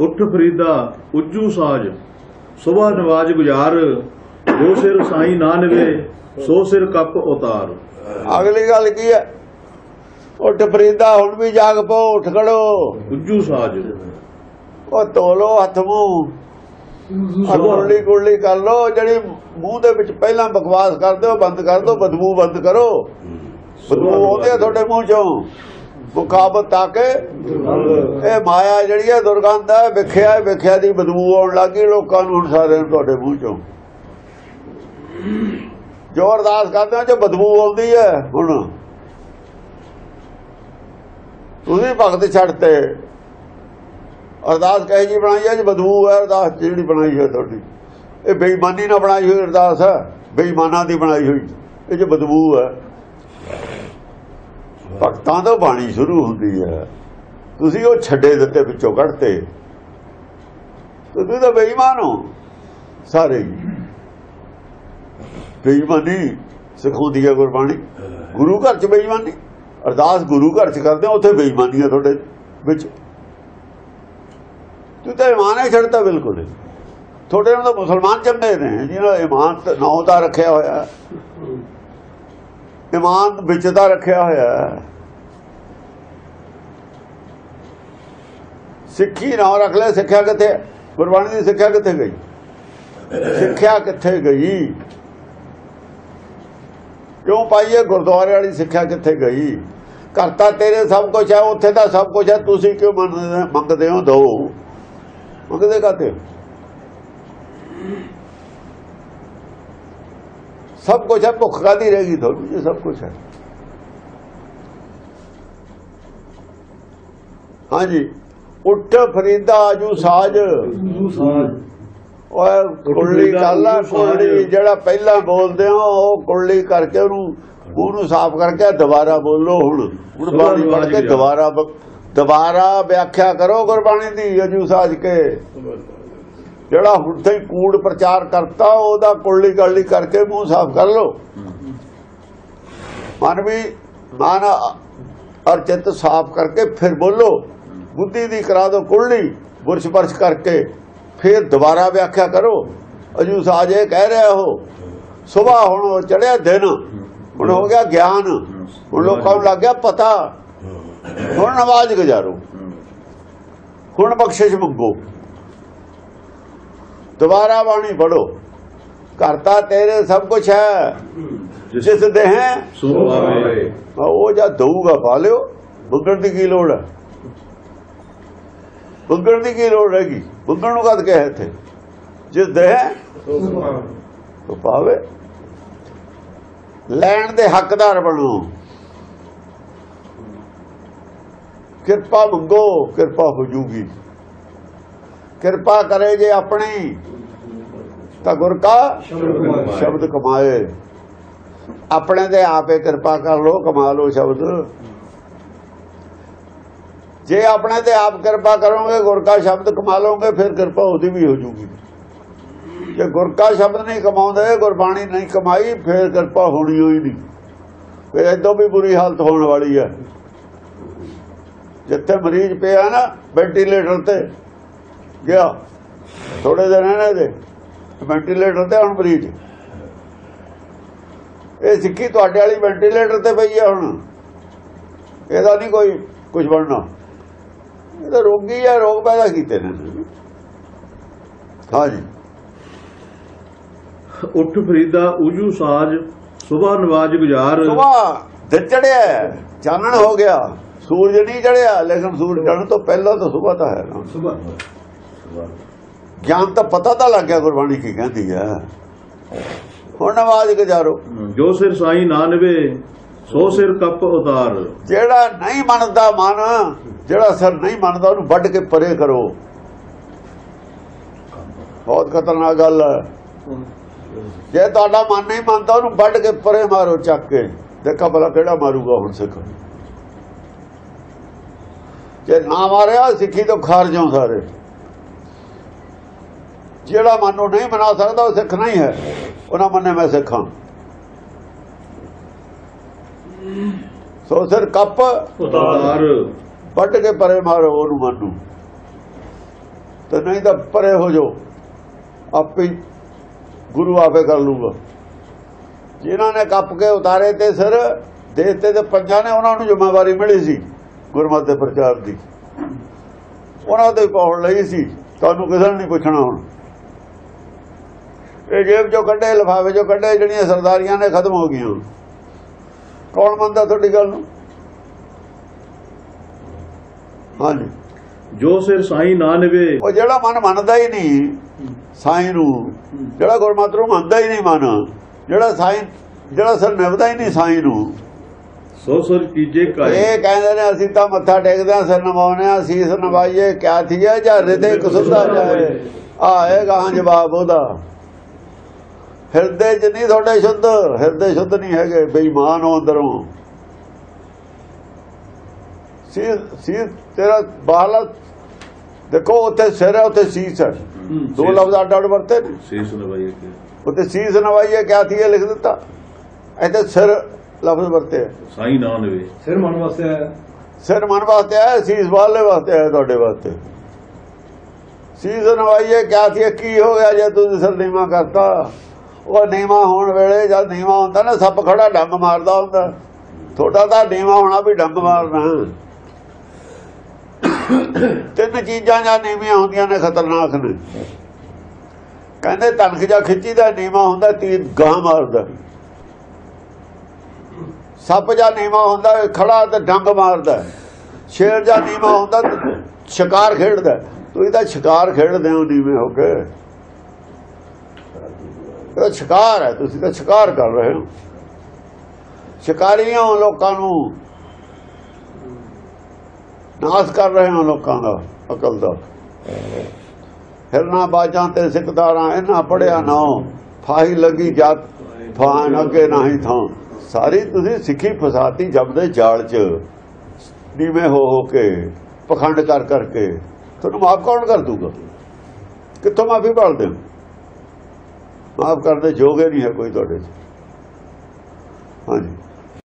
ਉੱਠ ਫਰੀਦਾ ਉੱਜੂ ਸਾਜ। ਸੁਬਾ ਨਵਾਜ ਗੁਜ਼ਾਰ ਦੋ ਸਿਰ ਸਾਈ ਨਾ ਨਵੇ ਸੋ ਸਿਰ ਕੱਪ ਉਤਾਰ। ਅਗਲੀ ਗੱਲ ਕੀ ਹੈ? ਉੱਠ ਫਰੀਦਾ ਹੁਣ ਵੀ ਜਾਗ ਪੋ ਉੱਠ ਖੜੋ। ਉੱਜੂ ਸਾਜ। ਉਹ ਤੋਲੋ ਹੱਥ ਮੂੰਹ। ਕੁਰਲੀ ਕੁਰਲੀ ਕਰ ਲੋ ਜਿਹੜੀ ਮੂੰਹ ਦੇ ਵਿੱਚ ਪਹਿਲਾਂ ਬਕਵਾਸ ਕਰਦੇ ਹੋ ਬੰਦ ਕਰ ਦੋ ਬਦਬੂ ਬੰਦ ਕਰੋ। ਬਦਬੂ ਆਉਂਦੀ ਆ ਤੁਹਾਡੇ ਮੂੰਹ ਚੋਂ। ਮੁਖਾਬਤ ਤਾਂ ਕਿ ਇਹ ਮਾਇਆ ਜਿਹੜੀ ਹੈ ਦੁਰਗੰਧ ਹੈ ਵਿਖਿਆ ਵਿਖਿਆ ਦੀ ਬਦਬੂ ਆਉਣ ਲੱਗੀ ਲੋਕਾਂ ਨੂੰ ਸਾਰੇ ਨੂੰ ਤੁਹਾਡੇ ਮੂੰਹ ਚੋਂ। ਜੋ ਅਰਦਾਸ ਕਰਦੇ ਹੋ ਜੋ ਬਦਬੂ ਆਉਂਦੀ ਹੈ ਹੁਣ। ਤੁਸੀਂ ਭਗਤ ਛੱਡਤੇ ਅਰਦਾਸ ਕਹੇ ਜੀ ਬਣਾਈ ਹੈ ਜੀ ਬਦਬੂ ਹੈ ਅਰਦਾਸ ਜਿਹੜੀ ਬਣਾਈ ਹੈ ਤੁਹਾਡੀ। ਇਹ ਬੇਈਮਾਨੀ ਨਾਲ ਬਣਾਈ ਹੋਈ ਅਰਦਾਸ ਹੈ ਬੇਈਮਾਨਾਂ ਦੀ ਬਣਾਈ ਹੋਈ। ਇਹ ਜੋ ਬਦਬੂ ਹੈ। ਭਗਤਾਂ ਤੋਂ ਬਾਣੀ ਸ਼ੁਰੂ ਹੁੰਦੀ ਹੈ। ਤੁਸੀਂ ਉਹ ਛੱਡੇ ਦਿੱਤੇ ਵਿੱਚੋਂ ਕੱਢਤੇ। ਤੁਸੀਂ ਤਾਂ ਬੇਈਮਾਨ ਹੋ, ਸਾਰੇ। ਬੇਈਮਾਨੀ ਸਿਖਾਉਂਦੀ ਹੈ ਗੁਰਬਾਣੀ। ਗੁਰੂ ਘਰ ਚ ਬੇਈਮਾਨੀ। ਅਰਦਾਸ ਗੁਰੂ ਘਰ ਚ ਕਰਦੇ ਹੋ, ਉੱਥੇ ਬੇਈਮਾਨੀ ਹੈ ਤੁਹਾਡੇ ਵਿੱਚ। ਤੂੰ ਤਾਂ ਇਮਾਨ ਹੀ ਛੱਡਤਾ ਬਿਲਕੁਲ। ਤੁਹਾਡੇ ਨਾਲ ਤਾਂ ਮੁਸਲਮਾਨ ਚੰਗੇ ਨੇ, ਜਿਹਨਾਂ ਇਮਾਨ ਤੇ ਨੌ ਦਾ ਰੱਖਿਆ ਹੋਇਆ। ਇਮਾਨ ਵਿੱਚ ਦਾ ਰੱਖਿਆ ਹੋਇਆ ਹੈ। ਸਿੱਖੀ ਨਾ ਰੱਖ ਲੈ, ਸਿੱਖਿਆ ਕਿੱਥੇ? ਗੁਰਬਾਣੀ ਦੀ ਸਿੱਖਿਆ ਕਿੱਥੇ ਗਈ? ਸਿੱਖਿਆ ਕਿੱਥੇ ਗਈ? ਕਿਉਂ ਪਾਈਏ? ਗੁਰਦੁਆਰੇ ਵਾਲੀ ਸਿੱਖਿਆ ਕਿੱਥੇ ਗਈ? ਕਰਤਾ ਤੇਰੇ ਸਭ ਕੁਝ ਹੈ, ਉੱਥੇ ਦਾ ਸਭ ਕੁਝ ਹੈ, ਤੁਸੀਂ ਕਿਉਂ ਮੰਗਦੇ ਮੰਗਦੇ ਹੋ ਦੋ? ਮੰਗਦੇ ਕਾਤੇ ਸਭ ਕੁਝ ਹੈ ਭੁੱਖ ਕਾਦੀ ਰਹੇਗੀ ਤੁਹਾਨੂੰ ਇਹ ਸਭ ਕੁਝ ਹੈ। ਹਾਂਜੀ। ਉੱਠ ਫਰੀਦਾ ਆਜੂ ਸਾਜ। ਓਏ ਕੁਰਲੀ ਕਾਲਾ ਕੁਰਲੀ ਜਿਹੜਾ ਪਹਿਲਾਂ ਬੋਲਦੇ ਹੋ ਉਹ ਕੁਰਲੀ ਕਰਕੇ ਉਹਨੂੰ ਉਹਨੂੰ ਸਾਫ਼ ਕਰਕੇ ਦੁਬਾਰਾ ਬੋਲੋ ਹੁਣ। ਹੁਣ ਬਾਣੀ ਪੜ੍ਹ ਕੇ ਦੁਬਾਰਾ ਦੁਬਾਰਾ ਵਿਆਖਿਆ ਕਰੋ ਗੁਰਬਾਣੀ ਦੀ ਅਜੂ ਸਾਜ ਕੇ। ਜਿਹੜਾ ਹੁਣ ਤੇ ਕੂੜ ਪ੍ਰਚਾਰ ਕਰਤਾ, ਉਹਦਾ ਕੁਰਲੀ ਕਾਲੀ ਕਰਕੇ ਮੂੰਹ ਸਾਫ਼ ਕਰ ਲੋ ਮਨ ਵੀ ਮਨ ਔਰ ਚਿੱਤ ਸਾਫ਼ ਕਰਕੇ ਫਿਰ ਬੋਲੋ, ਬੁੱਧੀ ਦੀ ਕਰਾ ਦੋ ਕੁਰਲੀ ਬੁਰਸ਼ ਬਰਸ਼ ਕਰਕੇ ਫਿਰ ਦੁਬਾਰਾ ਵਿਆਖਿਆ ਕਰੋ। ਅਜੂ ਸਾਜ ਕਹਿ ਰਿਹਾ ਹੋ ਸਵੇਰ ਹੁਣ ਚੜਿਆ ਦਿਨ, ਹੁਣ ਹੋ ਗਿਆ ਗਿਆਨ, ਹੁਣ ਲੋਕਾਂ ਨੂੰ ਲੱਗ ਗਿਆ ਪਤਾ। ਹੁਣ ਨਵਾਜ਼ ਗੁਜ਼ਾਰੋ, ਹੁਣ ਬਖਸ਼ਿਸ਼ ਮੰਗੋ। ਦੁਬਾਰਾ ਬਾਣੀ ਪੜੋ ਕਰਤਾ ਤੇਰੇ ਸਭ ਕੁਝ ਹੈ। ਜਿਸ ਦੇ ਹੈ ਸੋ ਆਵੇ ਉਹ ਜਦ ਦਊਗਾ ਪਾ ਲਿਓ। ਮੰਗਣ ਦੀ ਕੀ ਲੋੜ ਹੈ? ਮੰਗਣ ਦੀ ਕੀ ਲੋੜ ਹੈਗੀ? ਮੰਗਣ ਨੂੰ ਕਦ ਕਿਹਾ ਇੱਥੇ? ਜਿਸ ਦੇ ਹੈ ਉਹ ਪਾਵੇ। ਲੈਣ ਦੇ ਹੱਕਦਾਰ ਬਣੋ। ਕਿਰਪਾ ਮੰਗੋ ਕਿਰਪਾ ਹੋ ਜੂਗੀ। ਕਿਰਪਾ ਕਰੇ ਜੇ ਆਪਣੀ, ਤਾਂ ਗੁਰ ਕਾ ਸ਼ਬਦ ਕਮਾਏ। ਆਪਣੇ ਤੇ ਆਪੇ ਕਿਰਪਾ ਕਰ ਲੋ ਕਮਾ ਲੋ ਸ਼ਬਦ। ਜੇ ਆਪਣੇ ਤੇ ਆਪ ਕਿਰਪਾ ਕਰੋਗੇ, ਗੁਰ ਕਾ ਸ਼ਬਦ ਕਮਾ ਲੋਗੇ ਫਿਰ ਕਿਰਪਾ ਉਹਦੀ ਵੀ ਹੋ ਜੂਗੀ। ਜੇ ਗੁਰ ਕਾ ਸ਼ਬਦ ਨਹੀਂ ਕਮਾਉਂਦੇ, ਗੁਰਬਾਣੀ ਨਹੀਂ ਕਮਾਈ, ਫਿਰ ਕਿਰਪਾ ਹੋਣੀ ਹੋਈ ਨਹੀਂ। ਫਿਰ ਇਦੋਂ ਵੀ ਬੁਰੀ ਹਾਲਤ ਹੋਣ ਵਾਲੀ ਹੈ। ਜਿੱਥੇ ਮਰੀਜ਼ ਪਿਆ ਨਾ ਵੈਂਟੀਲੇਟਰ ਤੇ ਗਿਆ। ਥੋੜੇ ਦਿਨ ਇਹਨਾਂ ਦੇ ਵੈਂਟੀਲੇਟਰ ਤੇ ਹੁਣ ਮਰੀਜ਼ ਇਹ ਸਿੱਖੀ ਤੁਹਾਡੇ ਵਾਲੀ ਵੈਂਟੀਲੇਟਰ ਤੇ ਪਈ ਆ ਹੁਣ। ਇਹਦਾ ਨਹੀਂ ਕੋਈ ਕੁਝ ਬਣਨਾ। ਇਹ ਤਾਂ ਰੋਗੀ ਆ ਰੋਗ ਪੈਦਾ ਕੀਤੇ ਨੇ। ਹਾਂਜੀ। ਉੱਠ ਫਰੀਦਾ ਉੱਜੂ ਸਾਜ ਸੁਬਾ ਨਵਾਜ ਗੁਜ਼ਾਰ। ਸੁਬਾ ਦਿਨ ਚੜਿਆ ਚਾਨਣ ਹੋ ਗਿਆ। ਸੂਰਜ ਨਹੀਂ ਚੜਿਆ ਲੇਕਿਨ ਸੂਰਜ ਚੜ੍ਹਨ ਤੋਂ ਪਹਿਲਾਂ ਤਾਂ ਸੁਬਾ ਤਾਂ ਹੈ ਨਾ। ਗਿਆਨ ਤਾਂ ਪਤਾ ਤਾਂ ਲੱਗ ਗਿਆ ਗੁਰਬਾਣੀ ਕੀ ਕਹਿੰਦੀ ਹੈ। ਹੁਣ ਨਮਾਜ਼ ਗੁਜ਼ਾਰੋ। ਜੋ ਸਿਰ ਸਾਈ ਨਾ ਨਵੇ ਸੋ ਸਿਰ ਕੱਪ ਉਤਾਰ। ਜਿਹੜਾ ਨਹੀਂ ਮੰਨਦਾ ਮਨ ਜਿਹੜਾ ਸਰ ਨਹੀਂ ਮੰਨਦਾ ਉਹਨੂੰ ਵੱਢ ਕੇ ਪਰੇ ਕਰੋ। ਬਹੁਤ ਖਤਰਨਾਕ ਗੱਲ ਹੈ। ਜੇ ਤੁਹਾਡਾ ਮਨ ਨਹੀਂ ਮੰਨਦਾ ਉਹਨੂੰ ਵੱਢ ਕੇ ਪਰੇ ਮਾਰੋ ਚੱਕ ਕੇ। ਦੇਖਾ ਭਲਾ ਕਿਹੜਾ ਮਾਰੂਗਾ ਹੁਣ ਸਿੱਖ। ਜੇ ਨਾ ਮਾਰਿਆ ਸਿੱਖੀ ਤੋਂ ਖਾਰਜ ਹੋ ਸਾਰੇ। ਜਿਹੜਾ ਮਨ ਨੂੰ ਨਹੀਂ ਮਨਾ ਸਕਦਾ ਉਹ ਸਿੱਖ ਨਹੀਂ ਹੈ। ਉਹਨਾਂ ਮੰਨੇ ਮੈਂ ਸਿੱਖਾਂ। ਸੋ ਸਿਰ ਕੱਪ ਉਤਾਰ। ਵੱਢ ਕੇ ਪਰੇ ਮਾਰੋ ਉਹਨੂੰ ਮਨ ਤੇ ਨਹੀਂ ਤਾਂ ਪਰੇ ਹੋ ਜਾਓ। ਆਪੇ ਗੁਰੂ ਆਪੇ ਕਰ ਲੂਗਾ। ਜਿਨ੍ਹਾਂ ਨੇ ਕੱਪ ਕੇ ਉਤਾਰੇ ਤੇ ਸਿਰ ਦੇਤੇ ਤੇ ਪੰਜਾਂ ਨੇ ਉਹਨਾਂ ਨੂੰ ਜ਼ਿੰਮੇਵਾਰੀ ਮਿਲੀ ਸੀ ਗੁਰਮਤਿ ਦੇ ਪ੍ਰਚਾਰ ਦੀ। ਉਹਨਾਂ ਦੇ ਪਹੁੰਚ ਲਈ ਸੀ। ਤੁਹਾਨੂੰ ਕਿਸੇ ਨੇ ਨਹੀਂ ਪੁੱਛਣਾ ਹੁਣ। ਇਹ ਜੇਬ ਚੋਂ ਕੱਢੇ ਲਿਫਾਫੇ ਚੋਂ ਕੱਢੇ ਜਿਹੜੀਆਂ ਸਰਦਾਰੀਆਂ ਨੇ ਖਤਮ ਹੋ ਗਈਆਂ। ਕੌਣ ਮੰਨਦਾ ਤੁਹਾਡੀ ਗੱਲ ਨੂੰ? ਹਾਂਜੀ। ਜੋ ਸਿਰ ਸਾਈ ਨਾ ਨਿਵੇ। ਉਹ ਜਿਹੜਾ ਮਨ ਮੰਨਦਾ ਹੀ ਨਹੀਂ ਸਾਈਂ ਨੂੰ ਜਿਹੜਾ ਗੁਰਮਤਿ ਨੂੰ ਮੰਨਦਾ ਹੀ ਨਹੀਂ ਮਨ ਜਿਹੜਾ ਸਾਈਂ ਜਿਹੜਾ ਸਿਰ ਨਿਭਦਾ ਹੀ ਨਹੀਂ ਸਾਈਂ ਨੂੰ। ਸੋ ਸਿਰ ਕੀਜੇ ਕਾਇ ਇਹ ਕਹਿੰਦੇ ਨੇ ਅਸੀਂ ਤਾਂ ਮੱਥਾ ਟੇਕਦੇ ਹਾਂ ਸਿਰ ਨਵਾਉਨੇ ਆ ਸੀਸ ਨਵਾਈਏ ਕਿਆ ਥੀਏ ਜਾਂ ਰਿਤੇ ਕੁਸੁੰਦਾ ਜਾਏ। ਆਏ ਗਾਂ ਜਵਾਬ ਉਹਦਾ। ਹਿਰਦੇ ਚ ਨਹੀਂ ਤੁਹਾਡੇ ਸ਼ੁੱਧ ਹਿਰਦੇ ਸ਼ੁੱਧ ਨਹੀਂ ਹੈਗੇ ਬੇਈਮਾਨ ਹੋ ਅੰਦਰੋਂ। ਸੀਸ ਸੀਸ ਤੇਰਾ ਬਾਹਲਾ ਦੇਖੋ ਉੱਥੇ ਸਿਰ ਹੈ ਉੱਥੇ ਸੀਸ ਹੈ। ਦੋ ਲਫ਼ਜ਼ ਅੱਡ ਅੱਡ ਵਰਤੇ ਨੇ। ਸੀਸ ਨਵਾਈਏ ਕੇ ਉੱਥੇ ਸੀਸ ਨਵਾਈਏ ਕਿਆ ਥੀਏ ਲਿਖ ਦਿੱਤਾ? ਇੱਥੇ ਸਿਰ ਲਫ਼ਜ਼ ਵਰਤੇ ਹੈ। ਸਾਈ ਨਾ ਨਿਵੇ। ਸਿਰ ਮਨ ਵਾਸਤੇ ਆਇਆ ਸਿਰ ਮਨ ਵਾਸਤੇ ਆਇਆ ਸੀਸ ਵਾਲੇ ਵਾਸਤੇ ਆਇਆ ਤੁਹਾਡੇ ਵਾਸਤੇ। ਸੀਸ ਨਵਾਈਏ ਕਿਆ ਸੀ ਕੀ ਹੋ ਗਿਆ ਜੇ ਤੁਸੀਂ ਸਿਰ ਨੀਵਾ ਕਰਤਾ? ਉਹ ਨੀਵਾ ਹੋਣ ਵੇਲੇ ਜਦ ਨੀਵਾ ਹੁੰਦਾ ਨਾ, ਸੱਪ ਖੜਾ ਡੰਗ ਮਾਰਦਾ ਹੁੰਦਾ। ਥੋੜਾ ਤਾਂ ਨੀਵਾ ਹੋਣਾ ਵੀ ਡੰਗ ਮਾਰਨਾ। ਤਿੰਨ ਚੀਜ਼ਾਂ ਜਾਂ ਨੀਵੀਆਂ ਹੁੰਦੀਆਂ ਨੇ, ਖਤਰਨਾਕ ਨੇ। ਕਹਿੰਦੇ ਤਨਖ ਜਾਂ ਖਿੱਚੀ ਦਾ ਨੀਵਾ ਹੁੰਦਾ, ਤੀਰ ਗਾਂ ਮਾਰਦਾ। ਸੱਪ ਜਾਂ ਨੀਵਾ ਹੁੰਦਾ, ਖੜਾ ਤੇ ਡੰਗ ਮਾਰਦਾ। ਸ਼ੇਰ ਜਾਂ ਨੀਵਾ ਹੁੰਦਾ, ਸ਼ਿਕਾਰ ਖੇਡਦਾ। ਤੁਸੀਂ ਤਾਂ ਸ਼ਿਕਾਰ ਖੇਡਦੇ ਹੋ ਨੀਵੇਂ ਹੋ ਕੇ। ਇਹ ਸ਼ਿਕਾਰ ਹੈ, ਤੁਸੀਂ ਤਾਂ ਸ਼ਿਕਾਰ ਕਰ ਰਹੇ ਹੋ। ਸ਼ਿਕਾਰੀਆਂ ਹੋ ਲੋਕਾਂ ਨੂੰ ਨਾਸ ਕਰ ਰਹੇ ਹੋ ਲੋਕਾਂ ਦਾ, ਅਕਲ ਦਾ। ਹਿਰਨਾ ਬਾਜਾਂ ਤੇ ਸਿਕਦਾਰਾਂ, ਇਹਨਾਂ ਪੜਿਆ ਨਾ ਫਾਹੀ ਲੱਗੀ ਜਾਤ ਫਾਨ ਅੱਗੇ ਨਹੀਂ ਥਾਂ। ਸਾਰੀ ਤੁਸੀਂ ਸਿੱਖੀ ਫਸਾਤੀ ਜਪਦੇ ਜਾਲ ਚ। ਨੀਵੇਂ ਹੋ ਹੋ ਕੇ, ਪਖੰਡ ਕਰ ਕਰਕੇ। ਤੁਹਾਨੂੰ ਮਾਫ ਕੌਣ ਕਰ ਦੂਗਾ? ਕਿੱਥੋਂ ਮਾਫੀ ਭਾਲਦੇ ਹੋ? ਮਾਫ ਕਰਨ ਕਰਦੇ ਜੋਗੇ ਨਹੀਂ ਹੈ ਕੋਈ ਤੁਹਾਡੇ ਚ। ਹਾਂਜੀ।